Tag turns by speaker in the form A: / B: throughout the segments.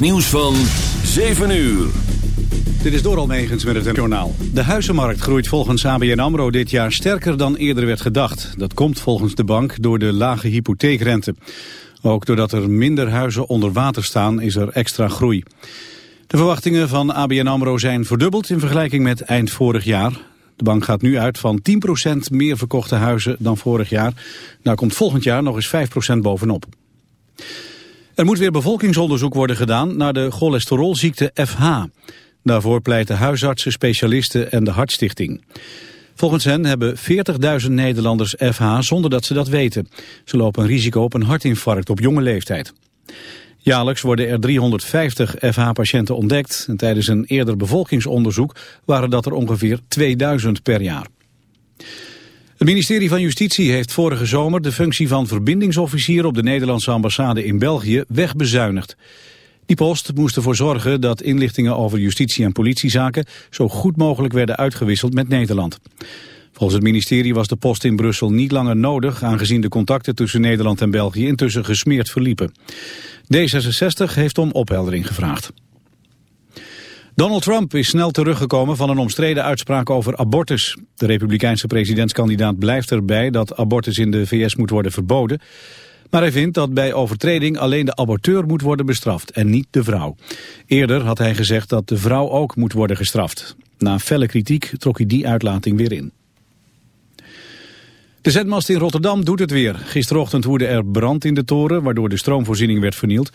A: Nieuws van 7 uur.
B: Dit is door Almegens met het journaal. De huizenmarkt groeit volgens ABN AMRO dit jaar sterker dan eerder werd gedacht. Dat komt volgens de bank door de lage hypotheekrente. Ook doordat er minder huizen onder water staan is er extra groei. De verwachtingen van ABN AMRO zijn verdubbeld in vergelijking met eind vorig jaar. De bank gaat nu uit van 10% meer verkochte huizen dan vorig jaar. Daar komt volgend jaar nog eens 5% bovenop. Er moet weer bevolkingsonderzoek worden gedaan naar de cholesterolziekte FH. Daarvoor pleiten huisartsen, specialisten en de Hartstichting. Volgens hen hebben 40.000 Nederlanders FH zonder dat ze dat weten. Ze lopen een risico op een hartinfarct op jonge leeftijd. Jaarlijks worden er 350 FH-patiënten ontdekt. En tijdens een eerder bevolkingsonderzoek waren dat er ongeveer 2000 per jaar. Het ministerie van Justitie heeft vorige zomer de functie van verbindingsofficier op de Nederlandse ambassade in België wegbezuinigd. Die post moest ervoor zorgen dat inlichtingen over justitie- en politiezaken zo goed mogelijk werden uitgewisseld met Nederland. Volgens het ministerie was de post in Brussel niet langer nodig, aangezien de contacten tussen Nederland en België intussen gesmeerd verliepen. D66 heeft om opheldering gevraagd. Donald Trump is snel teruggekomen van een omstreden uitspraak over abortus. De republikeinse presidentskandidaat blijft erbij dat abortus in de VS moet worden verboden. Maar hij vindt dat bij overtreding alleen de aborteur moet worden bestraft en niet de vrouw. Eerder had hij gezegd dat de vrouw ook moet worden gestraft. Na felle kritiek trok hij die uitlating weer in. De zendmast in Rotterdam doet het weer. Gisterochtend woedde er brand in de toren, waardoor de stroomvoorziening werd vernield.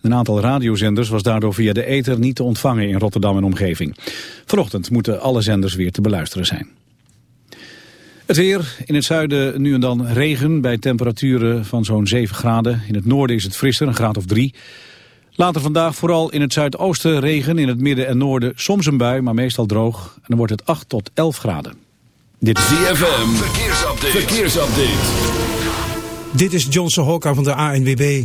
B: Een aantal radiozenders was daardoor via de ether niet te ontvangen in Rotterdam en omgeving. Vanochtend moeten alle zenders weer te beluisteren zijn. Het weer, in het zuiden nu en dan regen bij temperaturen van zo'n 7 graden. In het noorden is het frisser, een graad of 3. Later vandaag vooral in het zuidoosten regen, in het midden en noorden soms een bui, maar meestal droog. En dan wordt het 8 tot 11 graden.
A: Dit is ZFM, verkeersupdate. verkeersupdate.
C: Dit is Johnson Hokka van de ANWB.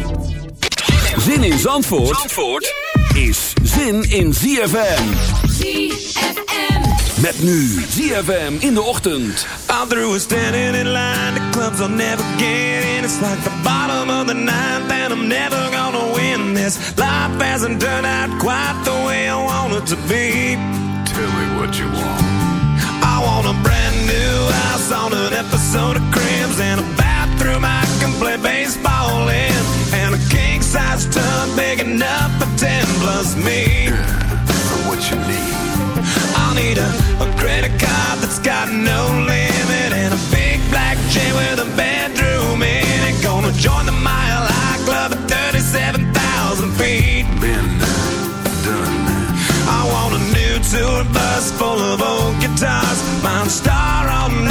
A: Zin in Zandvoort, Zandvoort is zin in ZFM.
D: ZFM.
A: Met nu ZFM in de ochtend.
E: I'm through with standing in line. The clubs I'll never get in. It's like the bottom of the ninth, and I'm never gonna win this. Life hasn't turned out quite the way I want it to be.
F: Tell me what you want.
E: I want a brand new house on an episode of Cribs and a bathroom I can play baseball in, a size tub big enough for ten plus me.
F: For what you need.
E: I'll need a, a credit card that's got no limit and a big black chain with a bedroom in it. Gonna join the Mile High Club at 37,000 feet.
F: Been there, done that.
E: I want a new tour bus full of old guitars. Mine star on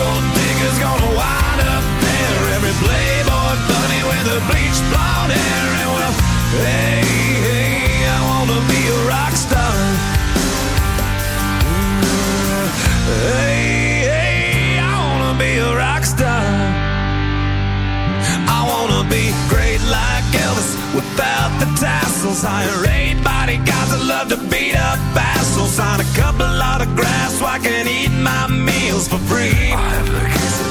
E: with bleached blonde hair and well, hey, hey, I wanna be a rock star. Hey, hey, I wanna be a rock star. I wanna be great like Elvis without the tassels. Hire eight bodyguards that love to beat up assholes. Sign a couple of autographs so I can eat my meals for free.
F: I have the quesadilla.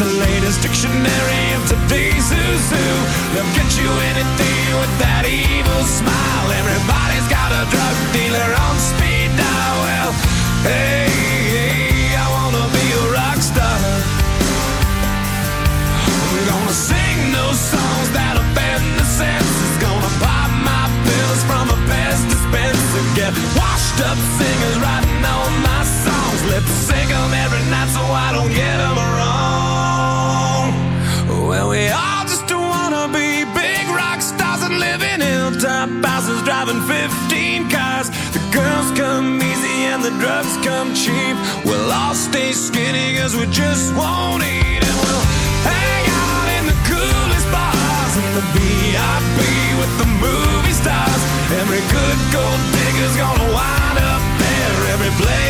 E: the latest dictionary of today's who's who. They'll get you anything with that evil smile. Everybody's got a drug dealer on speed dial. Well, hey, hey, I wanna be a rock star. I'm gonna sing those songs that offend the senses. Gonna pop my pills from a PEZ dispenser. Get washed up singers writing all my songs. Lip sync 'em every night so I don't get 'em wrong. We all just wanna be big rock stars and live in hilltop houses driving 15 cars. The girls come easy and the drugs come cheap. We'll all stay skinny cause we just won't eat and we'll hang out in the coolest bars in the VIP with the movie stars. Every good gold digger's gonna wind up there. Every playboy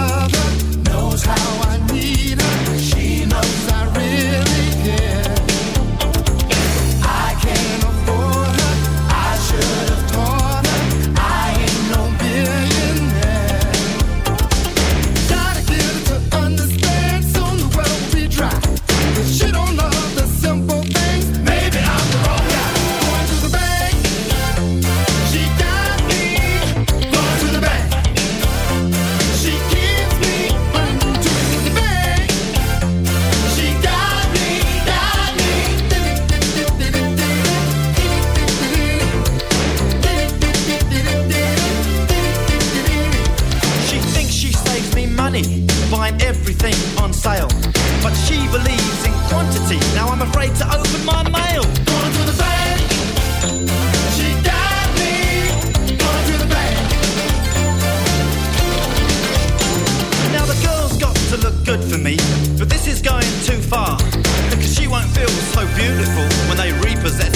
G: quantity. Now I'm afraid to open my mail.
E: Gone to the bank. She got me. Gone to the bank.
G: Now the girl's got to look good for me, but this is going too far. Because she won't feel so beautiful when they repossess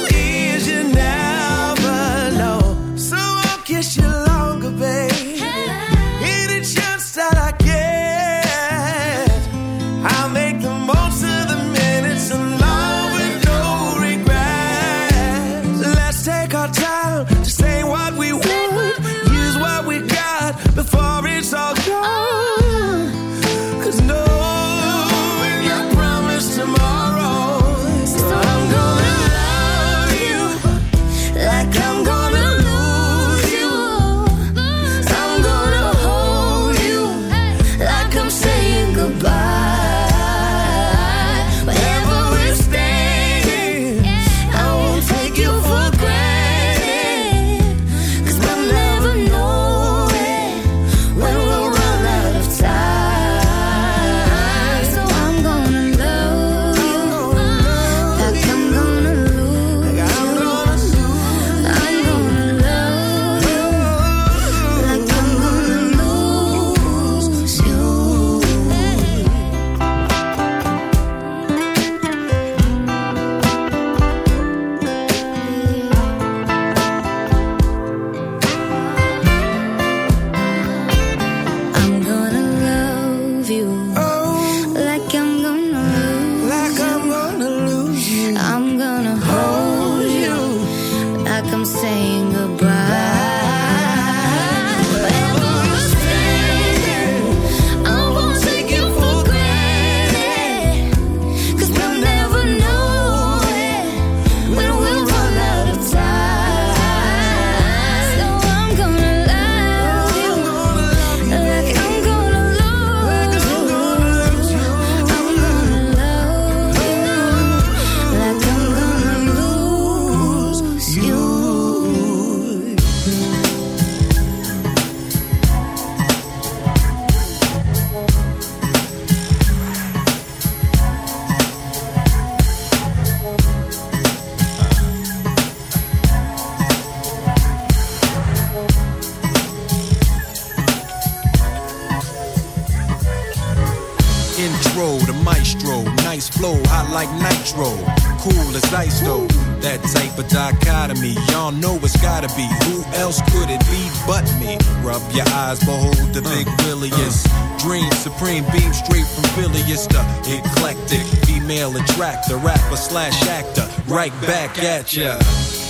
H: Rub your eyes, behold the big uh, williest. Uh. Dream supreme, beam straight from Phileas the eclectic female attractor, rapper slash actor, right back at ya.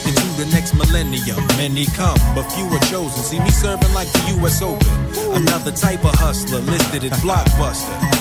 H: Into the next millennium, many come, but few are chosen. See me serving like the U.S. Open. Another type of hustler listed as blockbuster.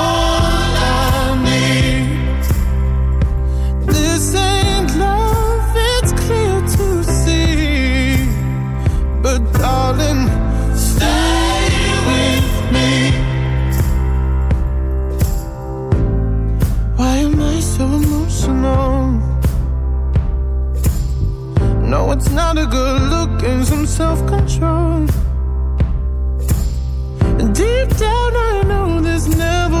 I: and some self control. Deep down, I know this never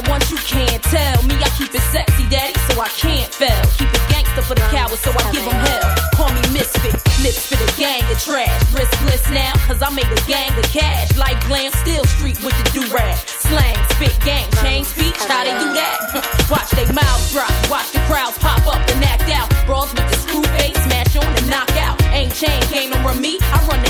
J: I want you, can't tell. Me, I keep it sexy, daddy, so I can't fail. Keep it gangster for the cowards, so I give them hell. Call me misfit, lips for the gang of trash. Riskless now, cause I made a gang of cash. Like glam, still street with the do-rag. Slang, spit, gang, change speech, how they do that? watch they mouths drop, watch the crowds pop up and act out. Brawls with the screw face, smash on and knock out. Ain't chain, no run me, I run the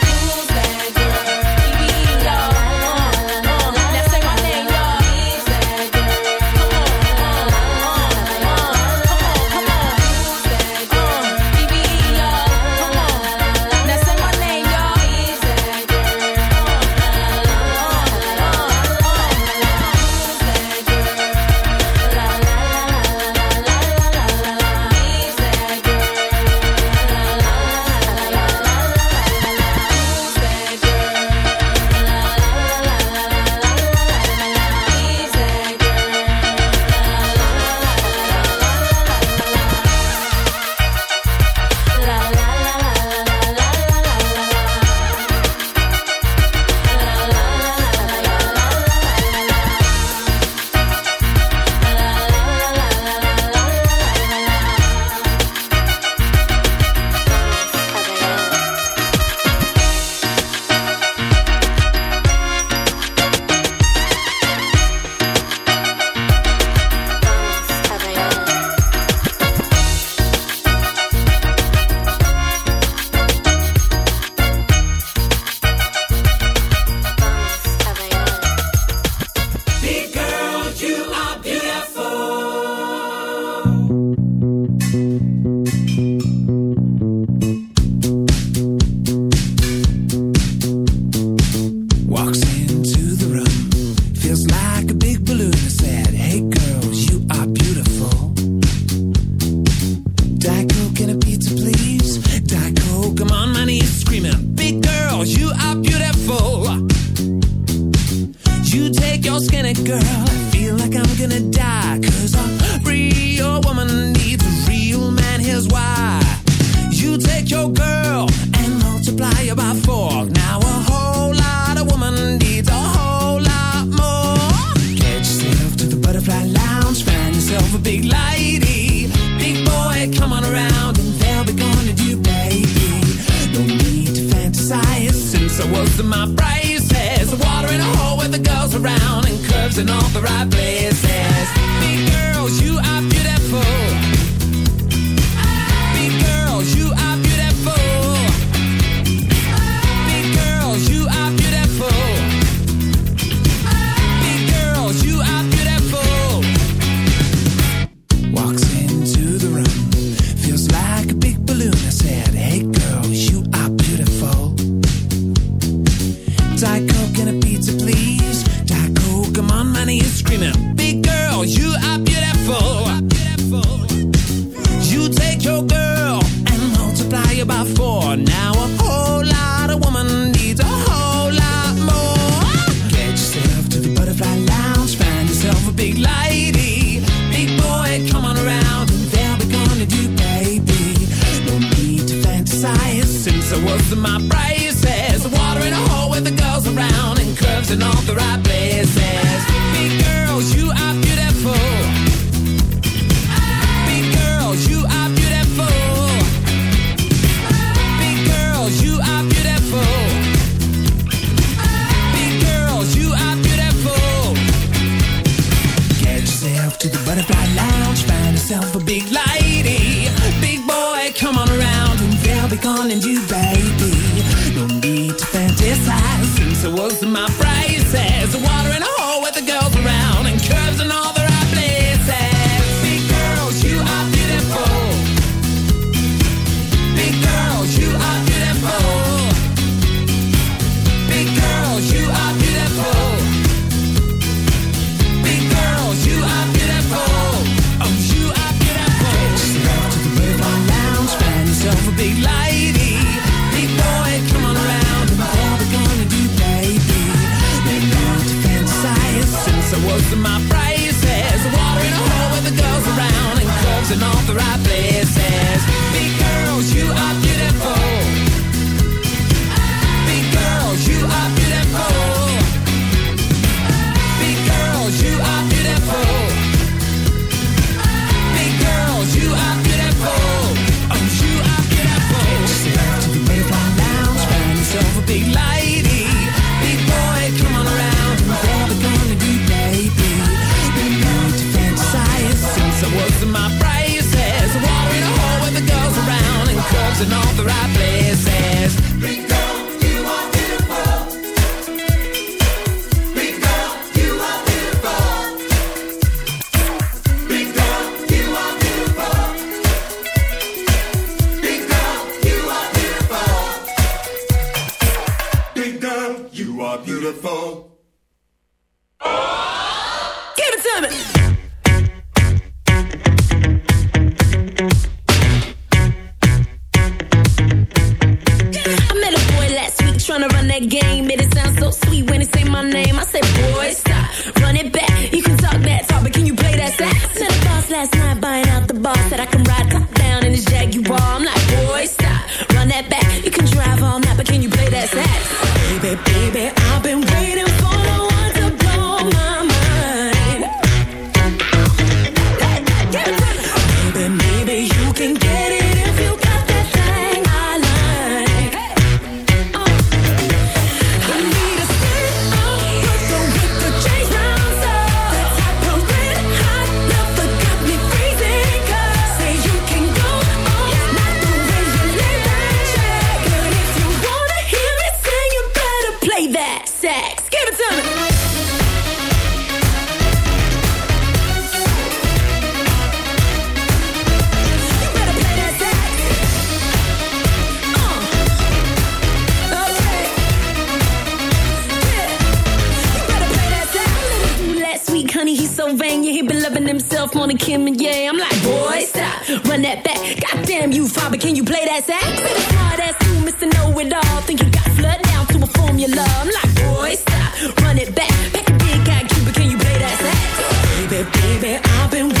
K: damn you,
D: but can you play that sax? Smart ass you, Mr. Know-it-all. Think you got flood down to a formula. I'm like, boy, stop, run it back. Pack a big guy, but can you play that sax? Baby, baby, I've been